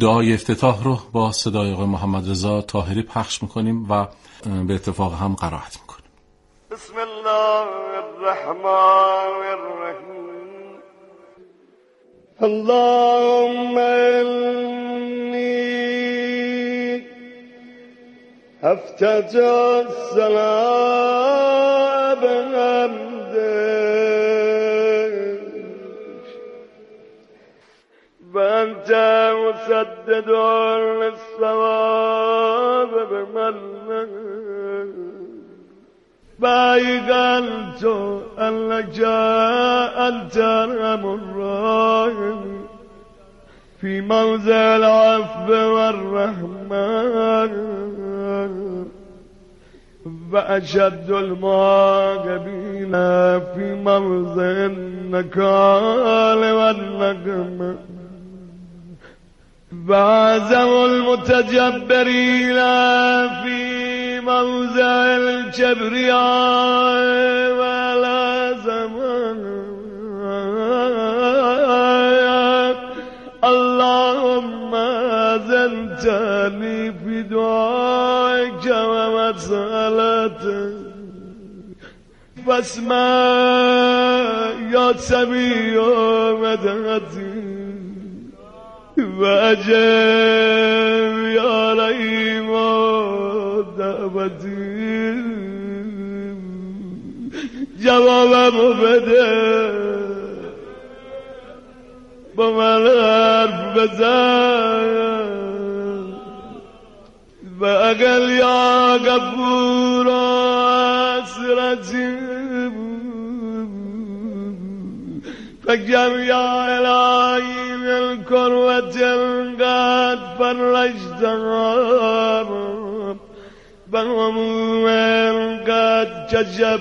دعای افتتاح رو با صدای آقای محمد رضا طاهری پخش می‌کنیم و به اتفاق هم قرائت می‌کنیم. بسم الله الرحمن الرحیم. اللهم انی افتت السلام وانت مسدد للصواب بمنك. بايقلت أنك أنت أرحم الراحمين في موضع العفو والرحمن. وأشد المعاقبين في موضع النكال والنقم. وأعظم المتجبرين في موضع الكبرياء ولا زمان. اللهم زلتني في دعائك ومسألتك. فاسمع يا سميع مدهتي وأجب يا رحيم دعوتي جوابمو بده. با من حرف بزن. و اقل یا غفور اسرتی فكم يا إلهي من الكروة القاد فرج دغار بل ومن قد كشف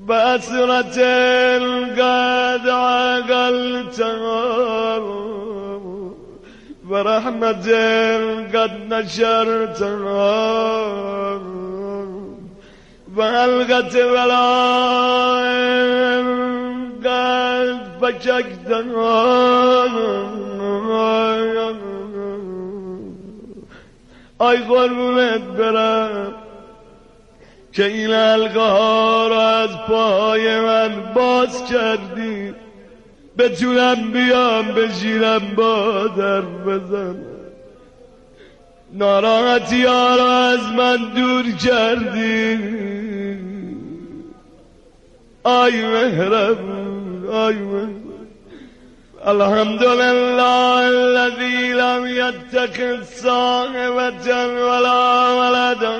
بأسرة القاد عقل تغار برحمة القاد نشرتها فهل قد بلائم فشكتها آی قربونت برم که این الگاه را از پای من باز کردی. بتونم بیام بشیرم با در بزنم. ناراحتی ها را از من دور کردی. آی مهربون. مهربون الحمد لله الذي لم يتخذ صاحبة ولا ولدا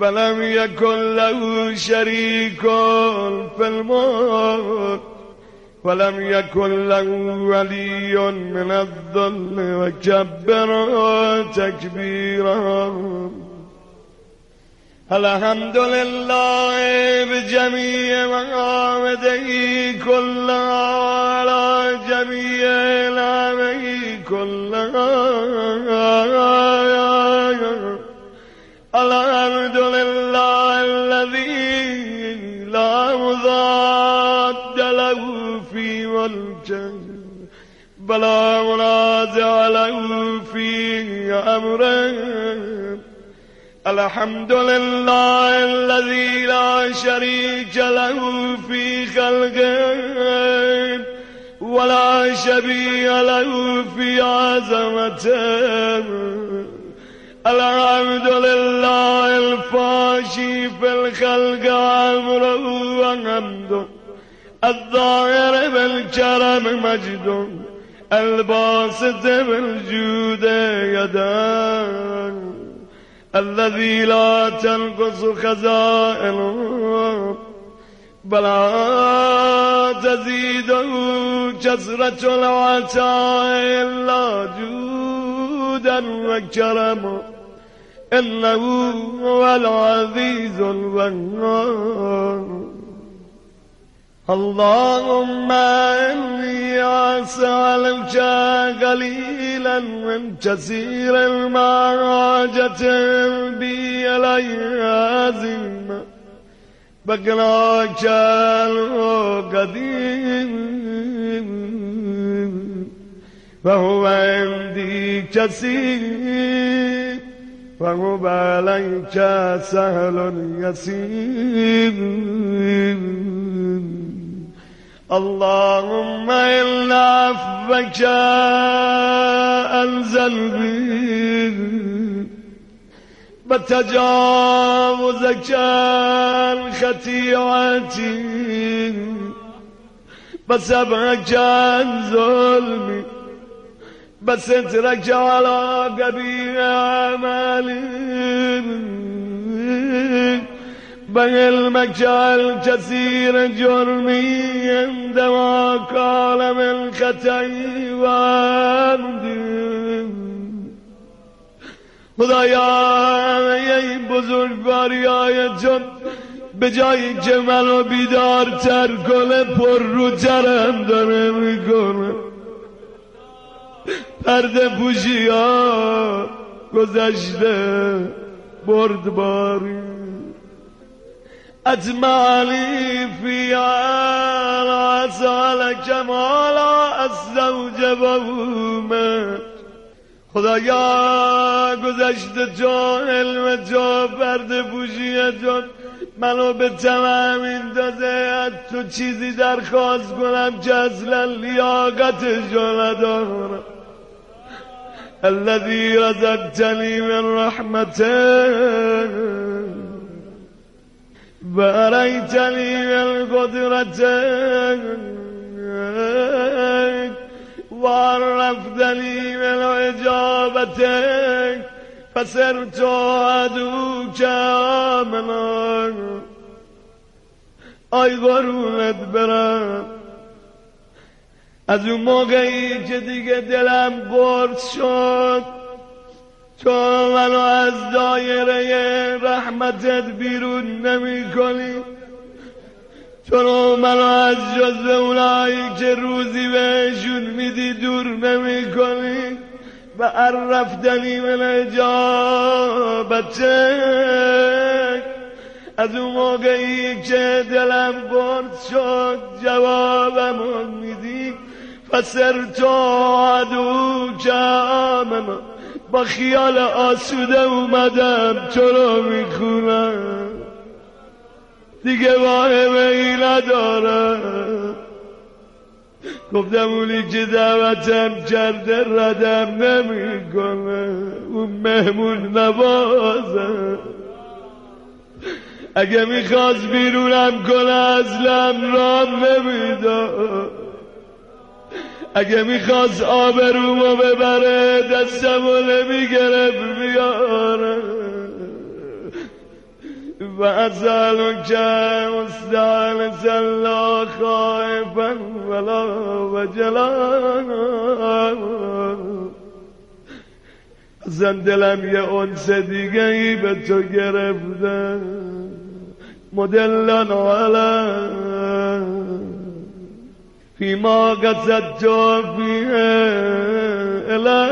ولم يكن له شريك في الملك ولم يكن له ولي من الظل وكبر تكبيرا. الحمد لله بجميع محامده كلها على جميع نعمه كلها الحمد لله الذي لا مضاد له في ملكه بلا منازع له في أمره الحمد لله الذي لا شريك له في خلقه ولا شبيه له في عظمته الحمد لله الفاشي في الخلق عمره وحمده الظاهر بالكرم مجده الباسط بالجود يداه الذي لا تنقص خزائنه بلا تزيده كثرة العطاء إلا جودا وكرما إنه هو العزيز الوهاب اللهم إني أسألك قليلا من كثير المعاجة بي إلي عزيما. بقلاك القديم. فهو عندي كثير. فهو عليك سهل يسير. اللهم إن عفوك أنزل بي. بتجاوزك عن خطيئتي بسبعك عن ظلمي. بسترك على قبيل أعمالي بعلمك الكثير جرمي عندما قال من خطئي وعمدي خدایا ای بزرگواری آیتون به جایی که منو بیدارتر کنه پر رو ترم داره می‌کنه پرده پوشی ها گذشته بردباری اجمالی فی علا سال کمالا از زوج بومه خدایا گذشته تو علم تو پرده پوشی تو منو به تمام این داده تو چیزی درخواست کنم که اصلا لیاقتشو ندارم الذي رزقتني من رحمته. وأريتني من قدرتك. وعرفتني من إجابتك. فسرت عدوك آمنا. آی قرونت برم از اون موقعی که دیگه دلم برد شد تو منو از دایره رحمتت بیرون نمی کنی. تو منو از جز اونایی که روزی بهشون میدی دور نمی کنی. و عرفتنی من اجابتک از اون موقعی که دلم برد شد جوابم میدی. فسر تو عدو کامم با خیال آسوده اومدم تو رو می‌خونم. دیگه واهمه ای ندارم. گفتم اونی که دعوتم کرده ردم نمی‌کنه. اون مهمون نوازه. اگه می‌خواست بیرونم کنه اصلا رام نمی‌داد. اگه می‌خواست آبرومو ببره دستمو نمی‌گرفت بیاره. و ازالك مستانسا لا خائفا ولا وجلانا زن دلم یه انس دیگه ای به تو گرفته. مدلن علا فيما قد زجوا فيها إلا.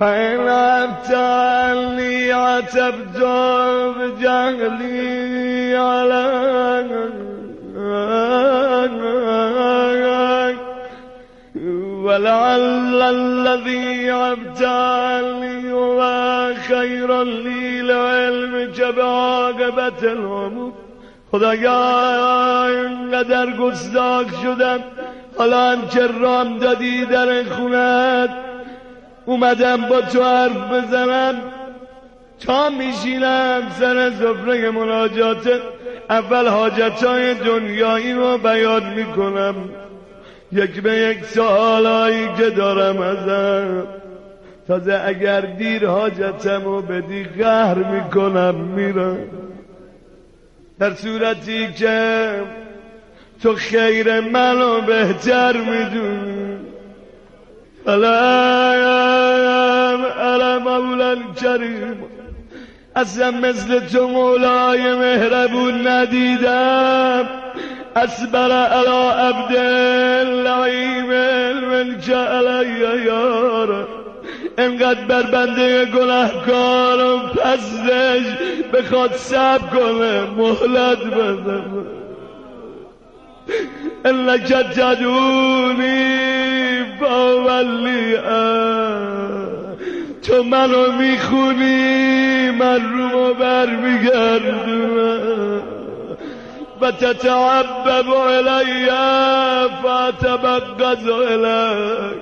فإن أبتالي عتبتوا بجهلي على. ولعل الذي أبتالي هو خير لي لعلمك جبعاقبة الأمور خدایا اینقدر گستاخ شدم. حالا هم که رام دادی در خونت اومدم با تو حرف بزنم. تا میشینم سر سفره مناجات اول حاجت های دنیایی رو بیان می‌کنم. یک به یک سوالایی که دارم ازم. تازه اگر دیر حاجتم رو بدی قهر می‌کنم میرم. در صورتی که تو خیر منو بهتر می‌دونی. فلم الا مولا کریم. اصلا مثل تو مولای مهربون ندیدم. اصبر علا عبد اللعیم الملک علی یارم انقدر بر بنده گناهکارم پسش بخواد سب کنه مهلت بده. انك تدونی با ولی تو منو می‌خونی من رو بر میگردونم و تتعبب علی فتبقض علی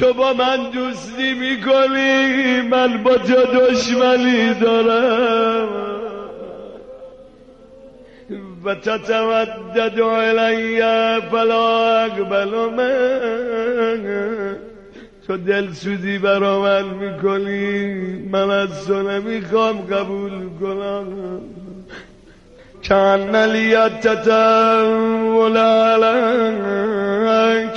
تو با من دوستی می‌کنی؟ من با تو دشمنی دارم. و تتودد علی فلا اقبل من. تو دل سودی برا من می‌کنی؟ من از تو نمی‌خوام قبول کنم. لي التتول عليك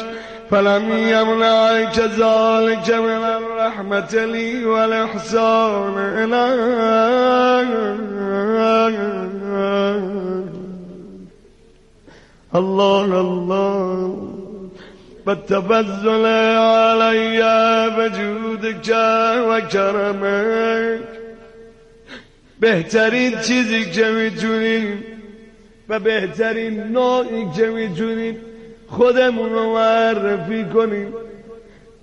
فلم يمنعك ذلك من الرحمة لي والإحسان إليك الله الله بالتفضل علي بجودك وكرمك بهترین چیزی که می‌تونیم و بهترین نوعی که می‌تونیم خودمون رو معرفی کنیم.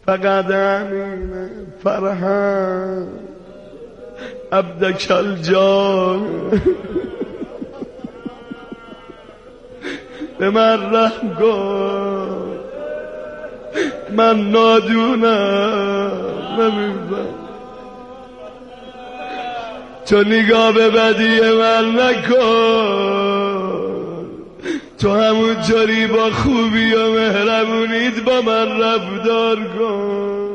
فقط همین فرحان عبدکل جان. به من رحم کن. من نادونم. نمیفهم تو نگاه به بدی من نکن. تو همون جاری با خوبی و مهربونید با من رفتار کن.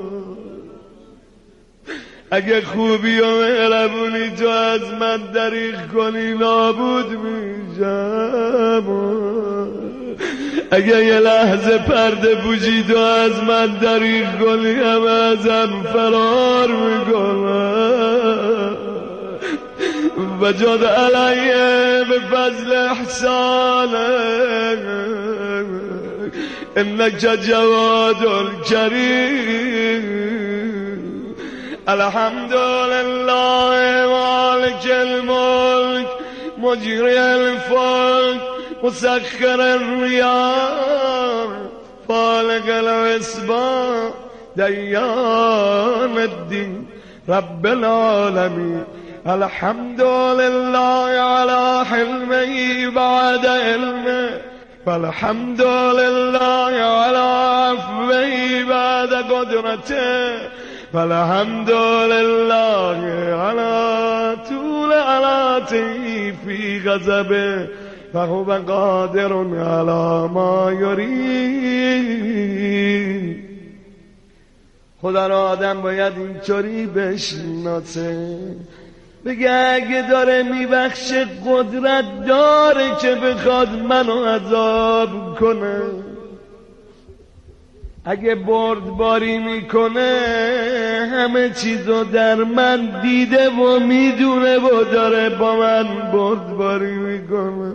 اگه خوبی و مهربونی تو از من دریغ کنی نابود میشم. اگه یه لحظه پرده بوجی تو از من دریغ کنی همه ازم فرار می‌کنم وجد علي بفضل إحسانك. إنك جواد الكريم الحمد لله مالك الملك مجري الفلك مسخر الرياح. فالق الاسباب ديان الدين. رب العالمين. الحمد لله على حلمه بعد علمه والحمد لله على عفوه بعد قدرته والحمد لله على طول علاته في غضبه فهو قادر على ما يريد خدا را آدم باید اینطوری بشناسه بگه اگه داره میبخشه قدرت داره که بخواد منو عذاب کنه. اگه بردباری می‌کنه همه چیزو در من دیده و می‌دونه و داره با من بردباری می‌کنه.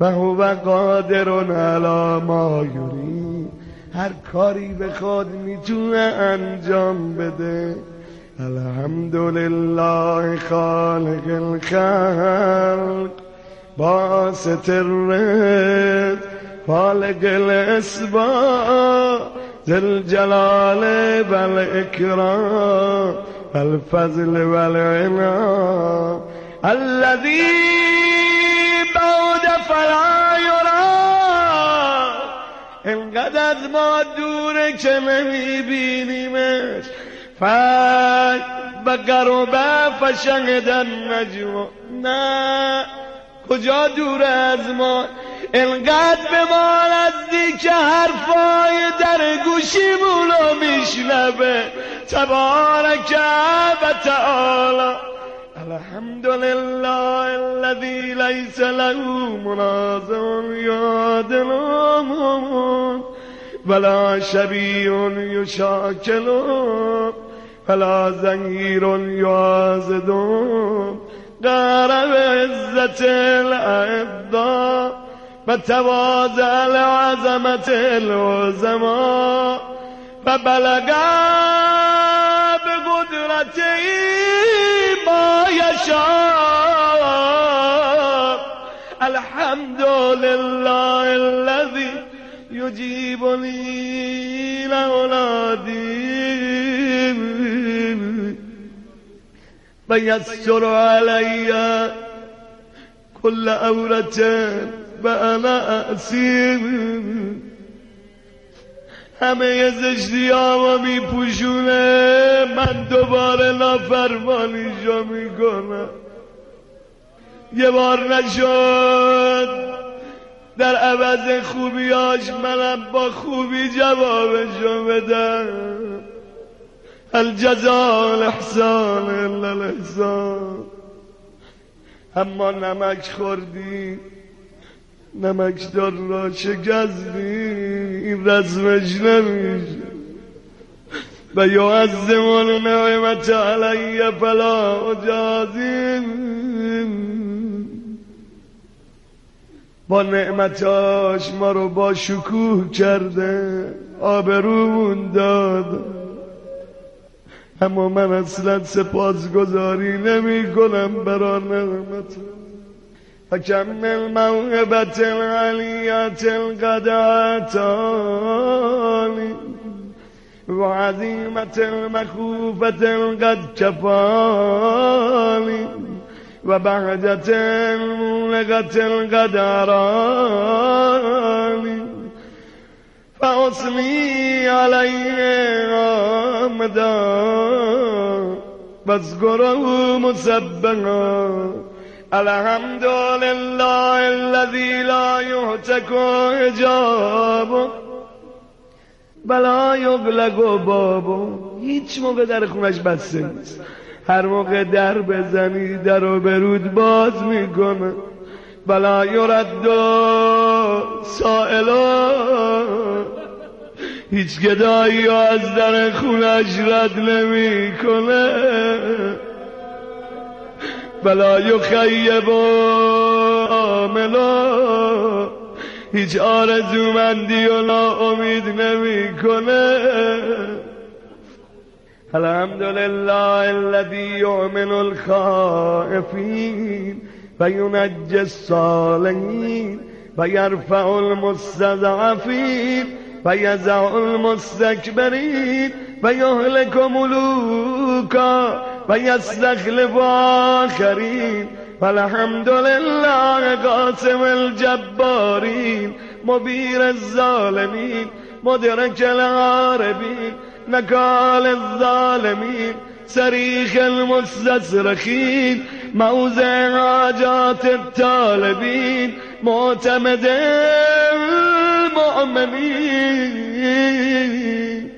و هو قادر علی ما یوری هر کاری بخواد می‌تونه انجام بده. الحمد لله خالق الخلق باسط الرد خالق الأسباب ذي الجلال والإكرام والفضل والعنام الذي بعد فلا يرى انقدر از ما دوره که فای بقربه فشهدن نجوا. نه کجا دور از ما؟ انقدر به ما نزدیک حرفای در گوشیمونو میشنبه تبارک و تعالی. الحمد لله الذي ليس له منازع يعادلهم ولا شبيه يشاكلهم فلا زنگیر یازدون قرب عزت الاعدا و تواضع لعظمت العظما و بلغا به قدرت ما یشا الحمد لله الذي يجيبني لأولادي ويسر علي كل أورة وأنا أسير. همه زشتی ها می پوشونه من دوباره نافرمانیشو می‌کنم. یه بار نشد در عوض خوبیاش منم با خوبی جوابشو بدم. الجزا الاحسان الا الاحسان. اما نمک خوردی نمکدار را شکستی این رزمش نمیشه. و یعظمون نعمت علی فلا اجازیم با نعمتاش ما رو با شکوه کرده آبرومون داد. اما من اصلا سپاسگزاری نمی کنم برا نعمت. فكم من موهبة العلية القد آتاني وعزيمة المخوفة قد كفاني وبهجة لغة قد فأثني عليه عمدا واذكره مسبحا الحمد لله الذي لا يهتك حجابه بلا یغلق بابو هیچ موقع در خونش بسته نیست. هر موقع در بزنی در و برود باز می‌کنه. بلا یرد سائلا. هیچ گدایی از در خونش رد نمی‌کنه. بلا یخیب آملا. هیچ آرزومندی و امید نمی‌کنه. الحمد لله الذي يؤمن الخائفين وينجي الصالحين ويرفع المستضعفين ويزع المستكبرين ويهلك ملوكا ويستخلف آخرين. فالحمد لله قاسم الجبارين مبير الظالمين مدرك العاربين نكال الظالمين سريخ المستصرخين موزع حاجات الطالبين معتمد المؤمنين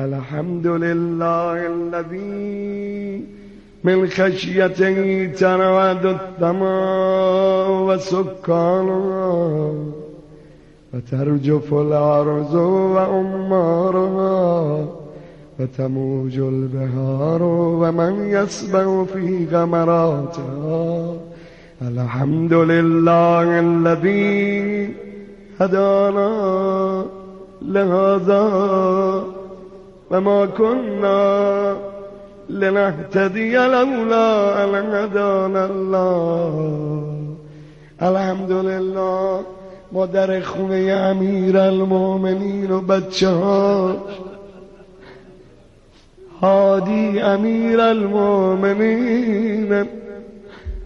الحمد لله الذي من خشيته ترعد السماء وسكانها وترجف الأرض وأمارها وتموج البهار ومن يسبح في غمراتها الحمد لله الذي هدانا لهذا وما كنا لنهتدي لولا أن هدانا الله. الحمد لله ما خونه امیر المؤمنین و بچه ها هادی امیر المؤمنین.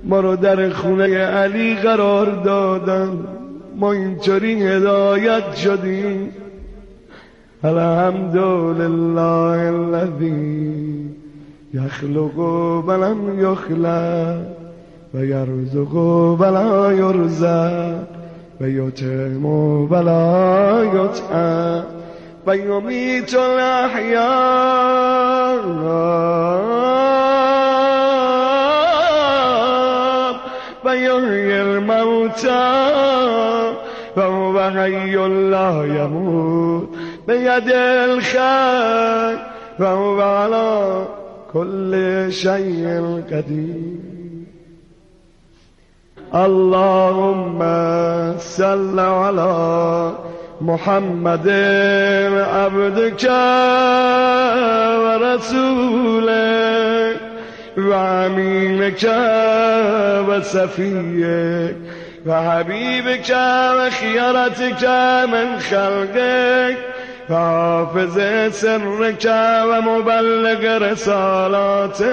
ما رو در خونه علی قرار دادن. ما اینطوری هدایت شدیم. الحمد لله الذي يخلق ولم يخلق ويرزق ولا يرزق ويتم ولا يتعب ويميت الأحياء ويحيي الموتى وهو حي لا يموت. بيد الخير وهو على كل شيء قدير. اللهم صل على محمد عبدك ورسولك وعمينك وسفيك وحبيبك وخيرتك من خلقك وحافظ سرك ومبلغ رسالاتك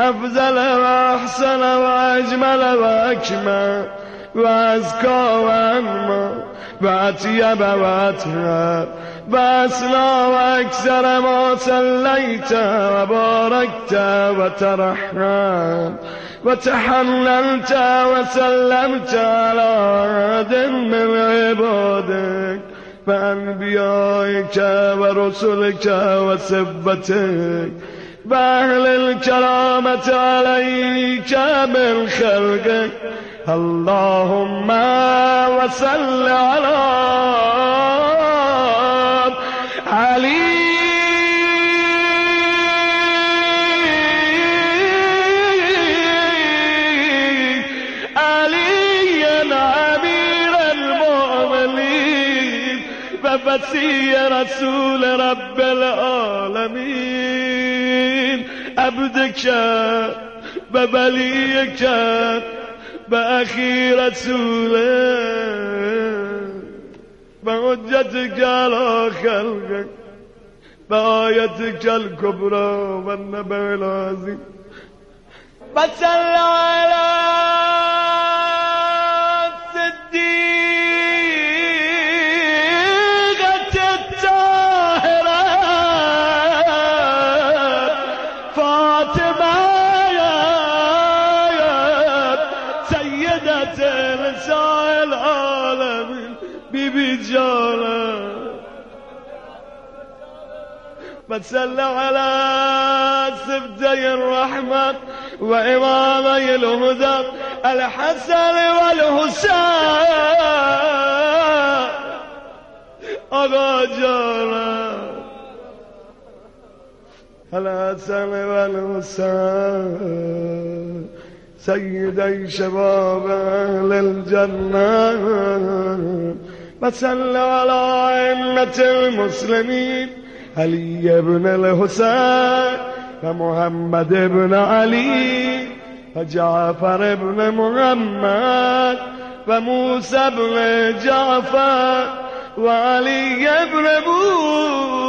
أفضل وأحسن وأجمل وأكمل وأزكى وأنمى وأطيب وأطهر وأسنى وأكثر ما صليت وباركت وترحمت وتحللت وسلمت على عهد من عبادك فأنبيائك ورسلك وسبتك بأهل الكرامة عليك من خلقك اللهم وصل على عبدك ببليك بأخي رسوله بحجتك على خلقك بآيتك الكبرى والنبأ العظيم فصل على الصديقة فاطمة سيدة نساء العالمين بيبي جانا. فصل على سبتي الرحمة وإمامي الهدى الحسن والحسين. آقا جانا. الحسن والحسين سيدي شباب أهل الجنة. وصل على أئمة المسلمين علي بن الحسين ومحمد بن علي وجعفر بن محمد وموسى بن جعفر وعلي بن موسى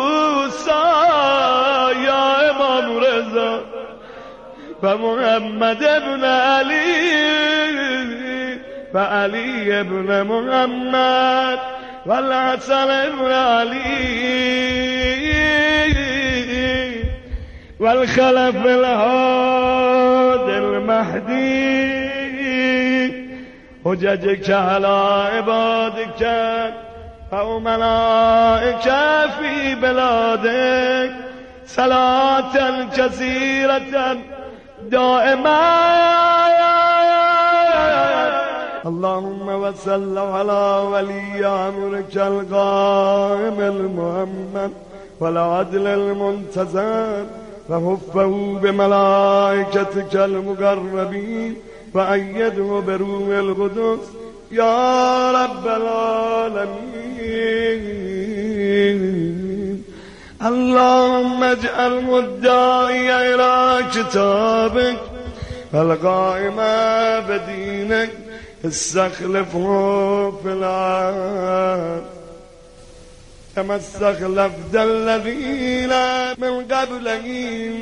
ومحمد بن علي وعلي بن محمد والحسن بن علي والخلف الهاد المهدي. حججك على عبادك أو ملائك في بلادك صلاة كثيرة دائما. اللهم وصل على ولي أمرك القائم المؤمن والعدل المنتظر وهفه بملائكتك المقربين وأيده بروح القدس. يا رب العالمين اللهم اجعل مدعي إلى كتابك القائم بدينك استخلفه في العالم كما استخلفت الذين من قبله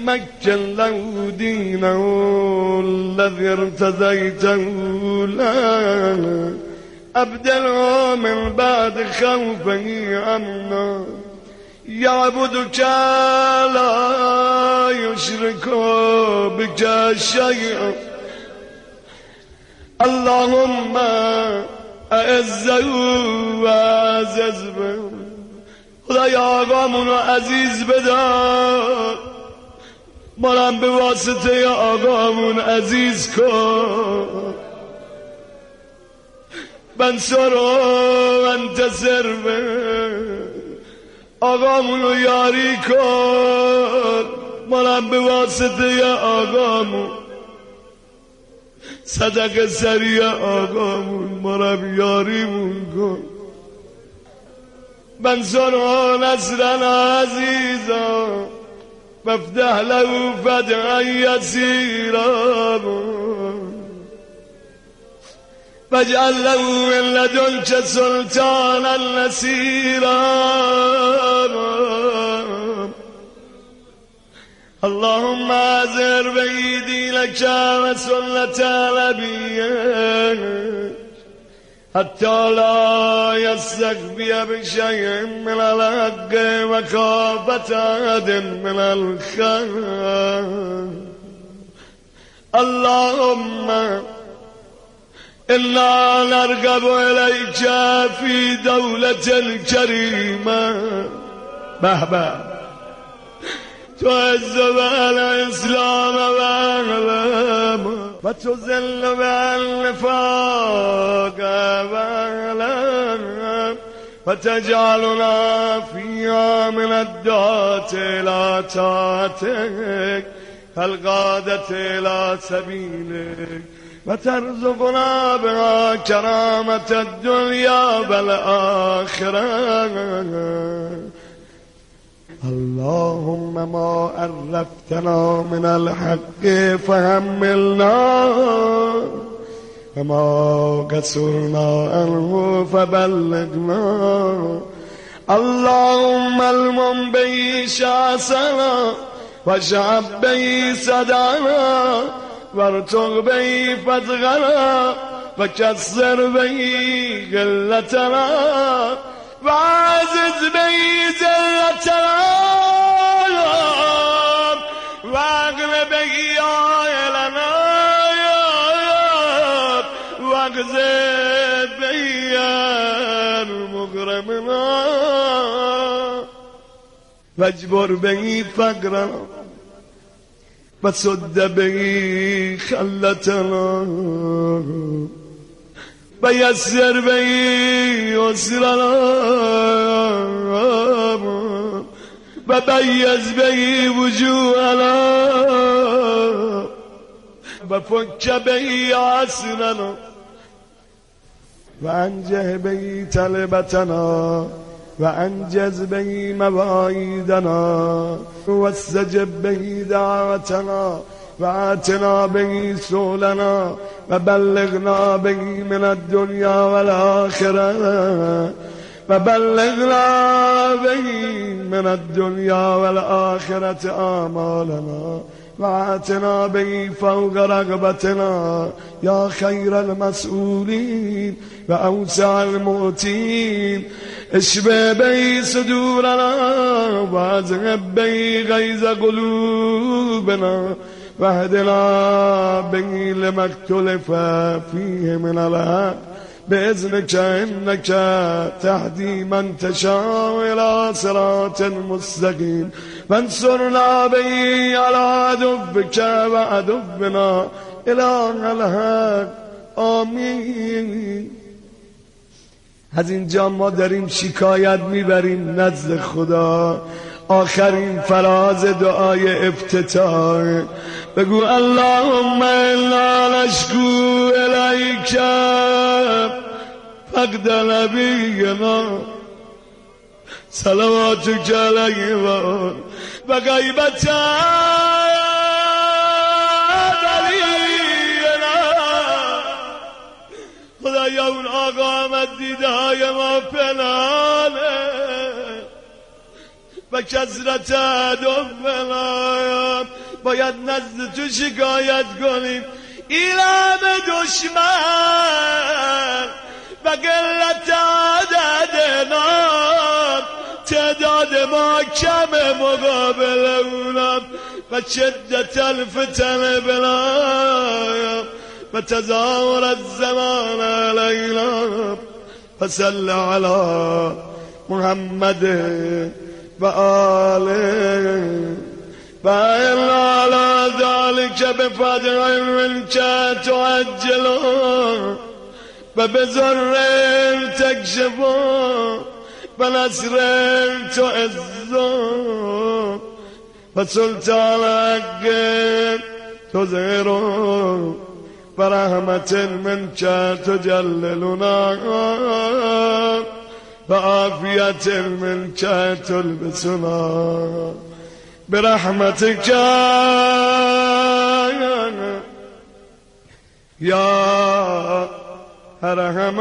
مكن له دينه الذي ارتديته له أبدله من بعد خوفه أمنا يعبدك لا يشرك بك شيئا اللهم اعزه و عزز به خدای آقامون رو عزیز بدار مارم به واسطه آقامون عزیز کن. بنصر و انتصر به آقامون رو یاری کن. مارم به واسطه آقامون. صدق سریع آقامون. ما را بیاریمون کن. بنصر و نصرن عزیزا فافتح له فتحا يسيرا واجعل له من لدنك سلطانا نسيرا اللهم أزر بيدي لك وسنة نبيك. حتى لا يستخبي بشيء من الحق وخافة أحد من الخير. اللهم إنا نرغب إليك في دولة الكريمة بهبه تعز بالإسلام والعلم وتذل بالنفاق والعلم وتجعلنا فيها من الدعاة إلى طاعتك القادة إلى سبيلك. وترزقنا بها كرامة الدنيا والآخرة. اللهم ما عرفتنا من الحق فهملنا وما قصرنا عنه فبلغنا. اللهم المن به شاسنا وشعب به صدعنا وارتق به فتغنا وكسر به قلتنا وعزز به زلتنا واغلب به عائلنا واغزد به مغرمنا. واجبر به فقرنا وسد به خلتنا ويسر به يسرنا وبيز به وجوهنا وفك به عسرنا وأنجه به تلبتنا وأنجز به مواعيدنا واستجب به دعوتنا وآتنا به سولنا وبلغنا به من الدنيا والآخرة وبلغنا به من الدنيا والآخرة آمالنا وآتنا به فوق رغبتنا يا خير المسؤولين وأوسع المؤتين. اشبه به صدورنا وأذهب به غيظ قلوبنا واهدنا به لما اختلف فيه من الحق بإذنك إنك تهدي من تشاء إلى صراط مستقيم. فانصرنا به على عدوك وعدونا إلى الحق. آمین از اینجا ما داریم شکایت می‌بریم نزد خدا. آخرین فراز دعای افتتاح. بگو اللهم انا نشکو الیک فقد نبینا صلواتك علیه و غیبت خدایا اون آقا آمد دیده های ما پنانه و کسرت دفنایم باید نزد تو شکایت کنیم؟ ایلام دشمن و قلت عددنا تعداد ما کم مقابل اونم و شدت الفتن بلایم. و تظاهر الزمان علينا فصل على محمد وآله فإن على ذلك بفضل منك تعجل وبزر تكشف ونصر تعز وسلطانك تظهر برحمة منك تجللنا وعافية منك تلبسنا برحمتك يا أرحم